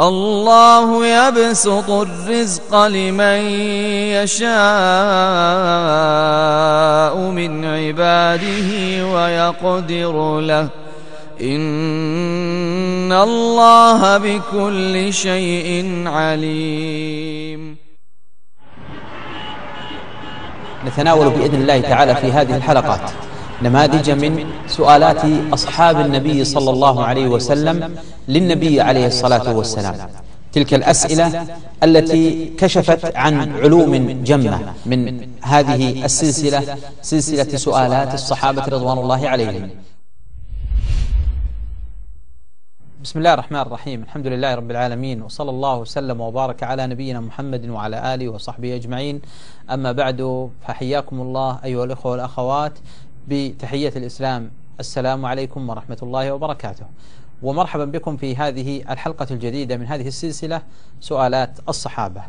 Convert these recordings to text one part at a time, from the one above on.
الله يبسط الرزق لمن يشاء من عباده ويقدر له. إن الله بكل شيء عليم. نتناول بإذن الله تعالى في هذه الحلقات. نماذج من سؤالات أصحاب النبي صلى الله عليه وسلم للنبي عليه الصلاة والسلام. تلك الأسئلة التي كشفت عن علوم جمة من هذه السلسلة سلسلة سؤالات الصحابة رضوان الله عليهم. بسم الله الرحمن الرحيم. الحمد لله رب العالمين وصلى الله وسلم وبارك على نبينا محمد وعلى آله وصحبه أجمعين. أما بعد فحياكم الله أيها الأخوة والأخوات. بتحية الإسلام. السلام عليكم ورحمة الله وبركاته. ومرحبا بكم في هذه الحلقة الجديدة من هذه السلسلة سؤالات الصحابة.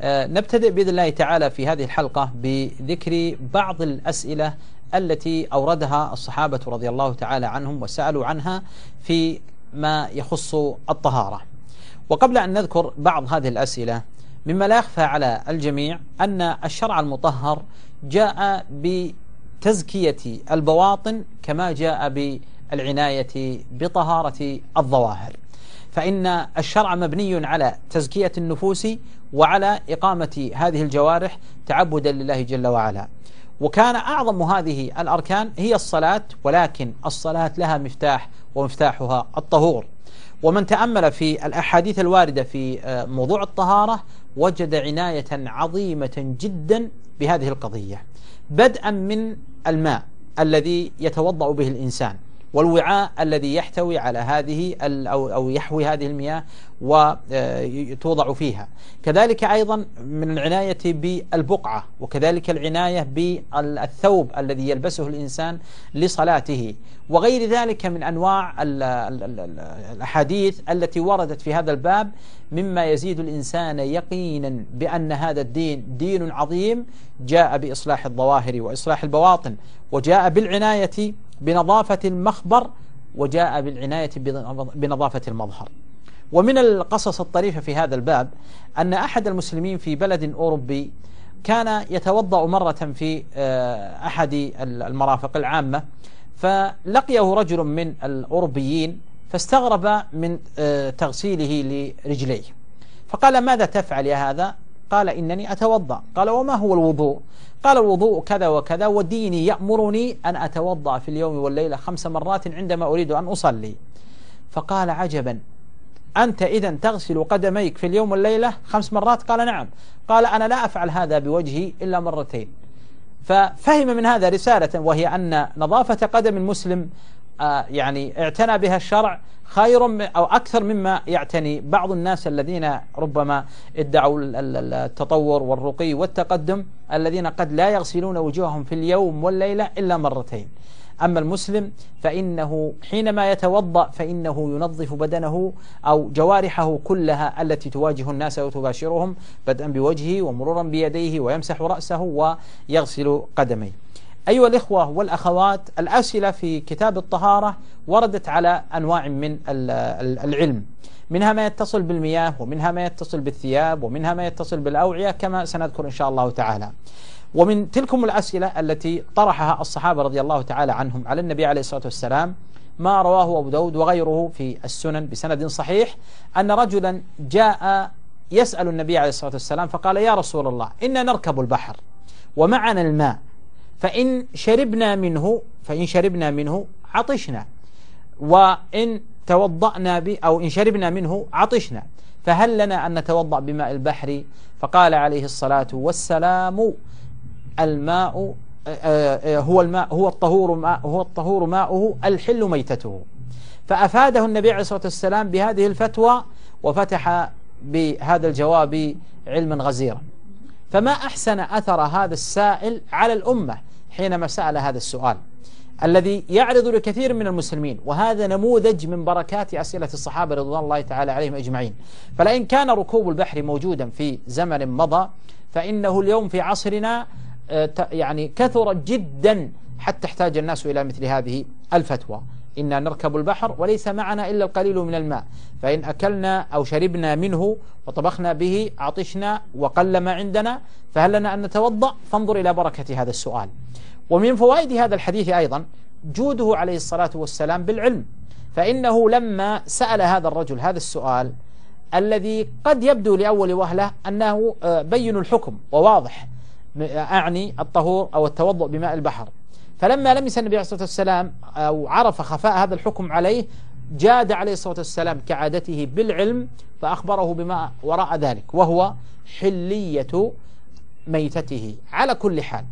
أه نبتدئ بإذن الله تعالى في هذه الحلقة بذكر بعض الأسئلة التي أوردها الصحابة رضي الله تعالى عنهم وسألوا عنها في ما يخص الطهارة. وقبل أن نذكر بعض هذه الأسئلة مما لا يخفى على الجميع أن الشرع المطهر جاء بتزكية البواطن كما جاء بالعناية بطهارة الظواهر. فإن الشرع مبني على تزكية النفوس وعلى إقامة هذه الجوارح تعبدا لله جل وعلا. وكان أعظم هذه الأركان هي الصلاة ولكن الصلاة لها مفتاح ومفتاحها الطهور. ومن تأمل في الأحاديث الواردة في موضوع الطهارة وجد عناية عظيمة جدا بهذه القضية. بدءا من الماء الذي يتوضأ به الإنسان والوعاء الذي يحتوي على هذه أو يحوي هذه المياه وتوضع فيها. كذلك أيضا من العناية بالبقعة وكذلك العناية بالثوب الذي يلبسه الإنسان لصلاته. وغير ذلك من أنواع الأحاديث التي وردت في هذا الباب مما يزيد الإنسان يقينا بأن هذا الدين دين عظيم جاء بإصلاح الظواهر وإصلاح البواطن وجاء بالعناية بنظافة المخبر وجاء بالعناية بنظافة المظهر. ومن القصص الطريفة في هذا الباب أن أحد المسلمين في بلد أوروبي كان يتوضأ مرة في أحد المرافق العامة فلقيه رجل من الأوروبيين فاستغرب من تغسيله لرجليه. فقال ماذا تفعل يا هذا؟ قال إنني أتوضأ. قال وما هو الوضوء؟ قال الوضوء كذا وكذا وديني يأمرني أن أتوضأ في اليوم والليلة خمس مرات عندما أريد أن أصلي. فقال عجبا. أنت إذا تغسل قدميك في اليوم والليلة خمس مرات؟ قال نعم. قال أنا لا أفعل هذا بوجهي إلا مرتين. ففهم من هذا رسالة وهي أن نظافة قدم المسلم آه يعني اعتنى بها الشرع خير أو أكثر مما يعتني بعض الناس الذين ربما ادعوا التطور والرقي والتقدم الذين قد لا يغسلون وجوههم في اليوم والليلة إلا مرتين. أما المسلم فإنه حينما يتوضأ فإنه ينظف بدنه أو جوارحه كلها التي تواجه الناس وتباشرهم بدءا بوجهه ومرورا بيديه ويمسح رأسه ويغسل قدميه. أيها الإخوة والأخوات الأسئلة في كتاب الطهارة وردت على أنواع من العلم. منها ما يتصل بالمياه ومنها ما يتصل بالثياب ومنها ما يتصل بالأوعية كما سنذكر إن شاء الله تعالى. ومن تلكم الأسئلة التي طرحها الصحابة رضي الله تعالى عنهم على النبي عليه الصلاة والسلام ما رواه أبو داود وغيره في السنن بسند صحيح أن رجلا جاء يسأل النبي عليه الصلاة والسلام فقال يا رسول الله إنا نركب البحر ومعنا الماء فإن شربنا منه فإن شربنا منه عطشنا. وإن توضأنا به أو إن شربنا منه عطشنا. فهل لنا أن نتوضأ بماء البحر؟ فقال عليه الصلاة والسلام الماء هو الماء هو الطهور ماء هو الطهور ماؤه الحل ميتته. فأفاده النبي عليه الصلاة والسلام بهذه الفتوى وفتح بهذا الجواب علما غزيرا. فما أحسن أثر هذا السائل على الأمة؟ حينما سأل هذا السؤال. الذي يعرض لكثير من المسلمين وهذا نموذج من بركات أسئلة الصحابة رضوان الله تعالى عليهم أجمعين. فلئن كان ركوب البحر موجودا في زمن مضى فإنه اليوم في عصرنا آه، يعني كثر جدا حتى احتاج الناس إلى مثل هذه الفتوى. إنا نركب البحر وليس معنا إلا القليل من الماء. فإن أكلنا أو شربنا منه وطبخنا به عطشنا وقل ما عندنا فهل لنا أن نتوضأ؟ فانظر إلى بركة هذا السؤال. ومن فوائد هذا الحديث أيضا جوده عليه الصلاة والسلام بالعلم. فإنه لما سأل هذا الرجل هذا السؤال الذي قد يبدو لأول وهلة أنه آه، بين الحكم وواضح أعني الطهور أو التوضؤ بماء البحر. فلما لمس النبي عليه الصلاة والسلام أو عرف خفاء هذا الحكم عليه جاد عليه الصلاة والسلام كعادته بالعلم فأخبره بما وراء ذلك وهو حلية ميتته. على كل حال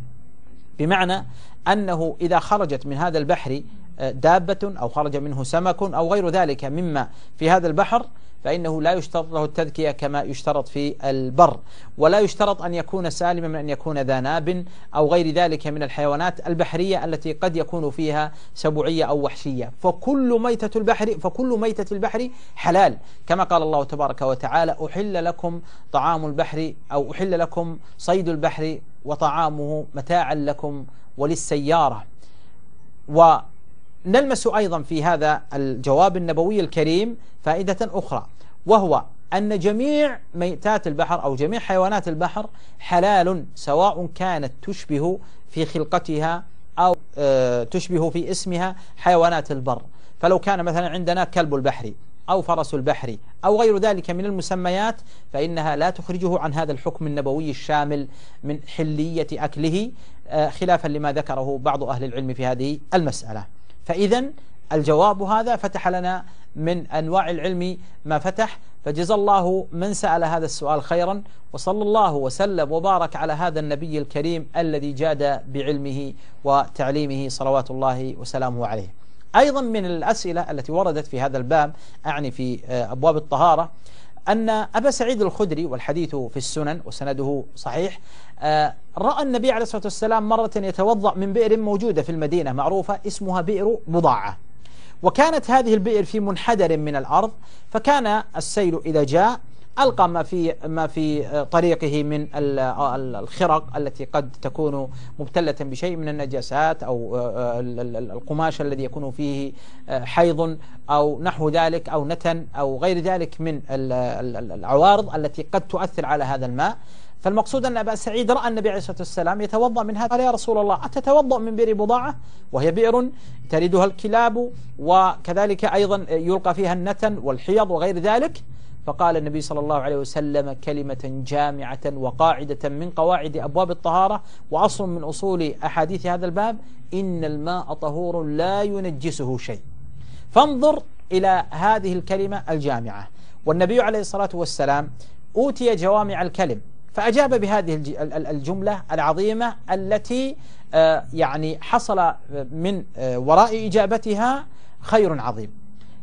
بمعنى أنه إذا خرجت من هذا البحر آه، دابة أو خرج منه سمك أو غير ذلك مما في هذا البحر فإنه لا يشترط له التذكية كما يشترط في البر ولا يشترط أن يكون سالما من أن يكون ذا ناب أو غير ذلك من الحيوانات البحرية التي قد يكون فيها سبوعية أو وحشية. فكل ميتة البحر فكل ميتة البحر حلال. كما قال الله تبارك وتعالى أحل لكم طعام البحر أو أحل لكم صيد البحر وطعامه متاعا لكم وللسيارة. ونلمس أيضا في هذا الجواب النبوي الكريم فائدة أخرى وهو أن جميع ميتات البحر أو جميع حيوانات البحر حلال سواء كانت تشبه في خلقتها أو آه، تشبه في اسمها حيوانات البر. فلو كان مثلا عندنا كلب البحر أو فرس البحر أو غير ذلك من المسميات فإنها لا تخرجه عن هذا الحكم النبوي الشامل من حلية أكله آه، خلافا لما ذكره بعض أهل العلم في هذه المسألة. فإذا الجواب هذا فتح لنا من أنواع العلم ما فتح فجزى الله من سأل هذا السؤال خيرا وصلى الله وسلم وبارك على هذا النبي الكريم الذي جاد بعلمه وتعليمه صلوات الله وسلامه عليه. أيضا من الأسئلة التي وردت في هذا الباب أعني في آه، أبواب الطهارة. أن أبا سعيد الخدري والحديث في السنن وسنده صحيح آه، رأى النبي عليه الصلاة والسلام مرة يتوضأ من بئر موجودة في المدينة معروفة اسمها بئر بضاعة وكانت هذه البئر في منحدر من الأرض فكان السيل إذا جاء ألقى ما في ما في طريقه من الخرق التي قد تكون مبتلة بشيء من النجاسات أو القماش الذي يكون فيه حيض أو نحو ذلك أو نتن أو غير ذلك من العوارض التي قد تؤثر على هذا الماء. فالمقصود أن أبا سعيد رأى النبي عليه الصلاة والسلام يتوضأ من هذا. قال يا رسول الله أتتوضأ من بئر بضاعة وهي بئر تردها الكلاب وكذلك أيضا يلقى فيها النتن والحيض وغير ذلك؟ فقال النبي صلى الله عليه وسلم كلمة جامعة وقاعدة من قواعد أبواب الطهارة وأصل من أصول أحاديث هذا الباب إن الماء طهور لا ينجسه شيء. فانظر إلى هذه الكلمة الجامعة. والنبي عليه الصلاة والسلام أوتي جوامع الكلم فأجاب بهذه الجملة العظيمة التي آه، يعني حصل من آه، وراء إجابتها خير عظيم.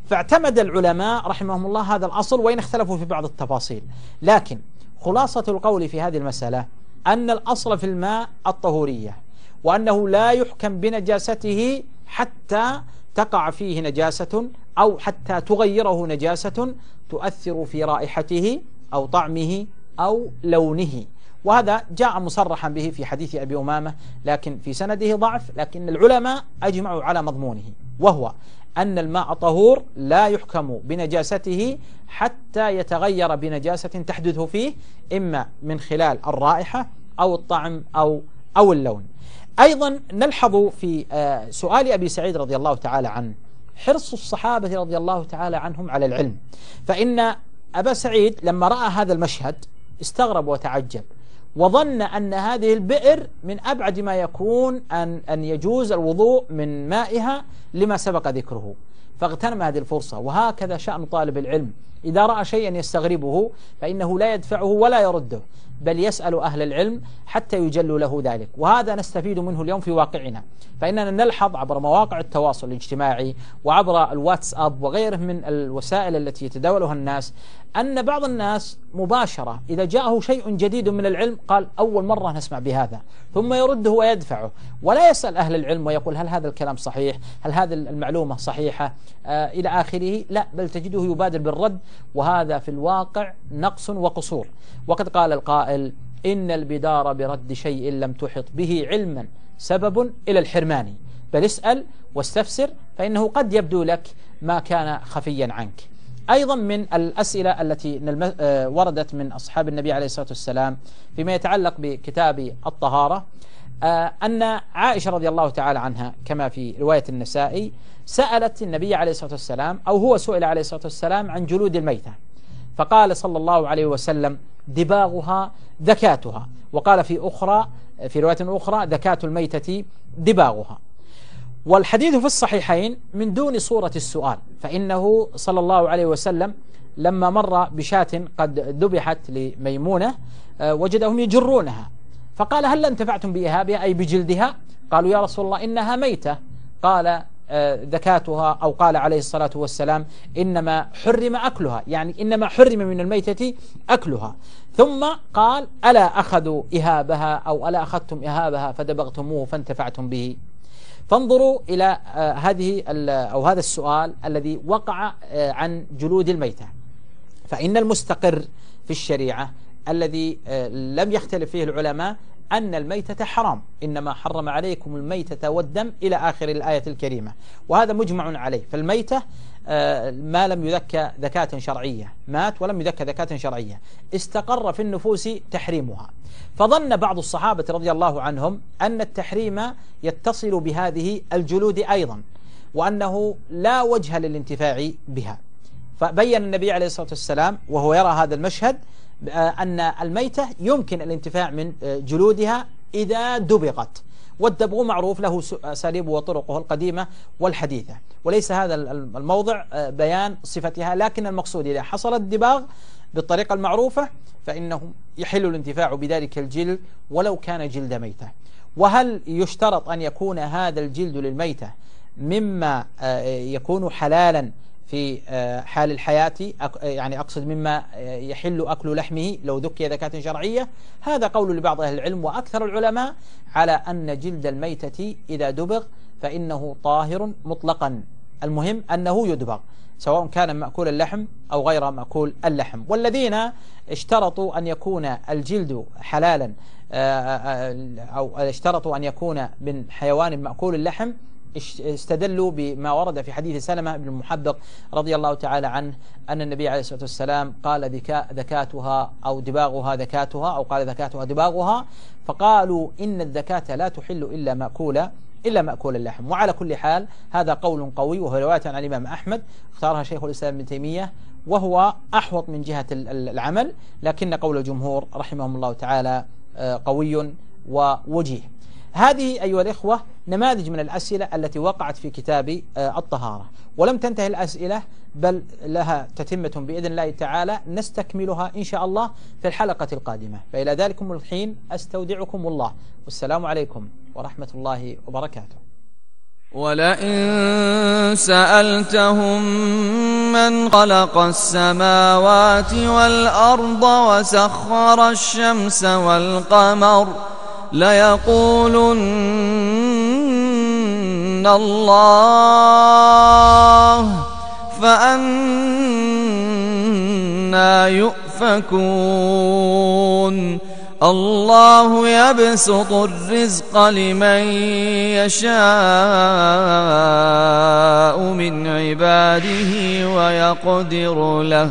فاعتمد العلماء رحمهم الله هذا الأصل وإن اختلفوا في بعض التفاصيل. لكن خلاصة القول في هذه المسألة أن الأصل في الماء الطهورية وأنه لا يحكم بنجاسته حتى تقع فيه نجاسة أو حتى تغيره نجاسة تؤثر في رائحته أو طعمه أو لونه. وهذا جاء مصرحا به في حديث أبي أمامة لكن في سنده ضعف لكن العلماء أجمعوا على مضمونه وهو أن الماء طهور لا يحكم بنجاسته حتى يتغير بنجاسة تحدث فيه إما من خلال الرائحة أو الطعم أو أو اللون. أيضا نلحظ في آه، سؤال أبي سعيد رضي الله تعالى عنه. حرص الصحابة رضي الله تعالى عنهم على العلم. فإن أبا سعيد لما رأى هذا المشهد استغرب وتعجب. وظن أن هذه البئر من أبعد ما يكون أن, أن يجوز الوضوء من مائها لما سبق ذكره. فاغتنم هذه الفرصة. وهكذا شأن طالب العلم. إذا رأى شيئا يستغربه فإنه لا يدفعه ولا يرده. بل يسأل أهل العلم حتى يجلوا له ذلك. وهذا نستفيد منه اليوم في واقعنا. فإننا نلحظ عبر مواقع التواصل الاجتماعي وعبر الواتساب وغيره من الوسائل التي يتداولها الناس أن بعض الناس مباشرة إذا جاءه شيء جديد من العلم قال أول مرة نسمع بهذا. ثم يرده ويدفعه. ولا يسأل أهل العلم ويقول هل هذا الكلام صحيح؟ هل هذه المعلومة صحيحة؟ آه إلى آخره. لا بل تجده يبادر بالرد. وهذا في الواقع نقص وقصور. وقد قال القائل إن البدار برد شيء لم تحط به علما سبب إلى الحرمان. بل اسأل واستفسر فإنه قد يبدو لك ما كان خفيا عنك. أيضا من الأسئلة التي آه، وردت من أصحاب النبي عليه الصلاة والسلام فيما يتعلق بكتاب الطهارة آه، أن عائشة رضي الله تعالى عنها كما في رواية النسائي سألت النبي عليه الصلاة والسلام أو هو سئل عليه الصلاة والسلام عن جلود الميتة. فقال صلى الله عليه وسلم دباغها ذكاتها. وقال في أخرى في رواية أخرى ذكاة الميتة دباغها. والحديث في الصحيحين من دون صورة السؤال فإنه صلى الله عليه وسلم لما مر بشاة قد ذبحت لميمونة آه، وجدهم يجرونها. فقال هل انتفعتم بإهابها أي بجلدها؟ قالوا يا رسول الله إنها ميتة. قال ذكاتها أو قال عليه الصلاة والسلام إنما حرم أكلها يعني إنما حرم من الميتة أكلها. ثم قال ألا أخذوا إهابها أو ألا أخذتم إهابها فدبغتموه فانتفعتم به. فانظروا إلى آه، هذه أو هذا السؤال الذي وقع آه، عن جلود الميتة. فإن المستقر في الشريعة الذي آه، لم يختلف فيه العلماء أن الميتة حرام. إنما حرم عليكم الميتة والدم إلى آخر الآية الكريمة. وهذا مجمع عليه. فالميتة آه، ما لم يذكى ذكاة شرعية. مات ولم يذكى ذكاة شرعية. استقر في النفوس تحريمها. فظن بعض الصحابة رضي الله عنهم أن التحريم يتصل بهذه الجلود أيضا وأنه لا وجه للانتفاع بها. فبين النبي عليه الصلاة والسلام وهو يرى هذا المشهد أن الميتة يمكن الانتفاع من آه، جلودها إذا دبغت والدبغ معروف له أساليبه وطرقه القديمة والحديثة. وليس هذا الموضع آه، بيان صفتها لكن المقصود إذا حصل الدباغ بالطريقة المعروفة فإنه يحل الانتفاع بذلك الجلد ولو كان جلد ميتة. وهل يشترط أن يكون هذا الجلد للميتة مما يكون حلالا في آه، حال الحياة يعني أقصد مما آه، يحل أكل لحمه لو ذكي ذكاة شرعية. هذا قول لبعض أهل العلم وأكثر العلماء على أن جلد الميتة إذا دبغ فإنه طاهر مطلقا. المهم أنه يدبغ سواء كان مأكول اللحم أو غير مأكول اللحم. والذين اشترطوا أن يكون الجلد حلالا آه، أو اشترطوا أن يكون من حيوان مأكول اللحم استدلوا بما ورد في حديث سلمة بن المحبق رضي الله تعالى عنه أن النبي عليه الصلاة والسلام قال ذكاتها أو دباغها ذكاتها أو قال ذكاتها دباغها فقالوا إن الذكاة لا تحل إلا مأكولا إلا مأكول اللحم. وعلى كل حال هذا قول قوي وهو رواية عن الإمام أحمد اختارها شيخ الإسلام ابن تيمية وهو أحوط من جهة العمل لكن قول الجمهور رحمهم الله تعالى آه، قوي ووجيه هذه أيها الإخوة نماذج من الأسئلة التي وقعت في كتاب آه، الطهارة. ولم تنتهي الأسئلة بل لها تتمة بإذن الله تعالى نستكملها إن شاء الله في الحلقة القادمة. فإلى ذلكم الحين أستودعكم الله. والسلام عليكم ورحمة الله وبركاته. ولئن سألتهم من خلق السماوات والأرض وسخر الشمس والقمر ليقولن الله فأنا يؤفكون. الله يبسط الرزق لمن يشاء من عباده ويقدر له.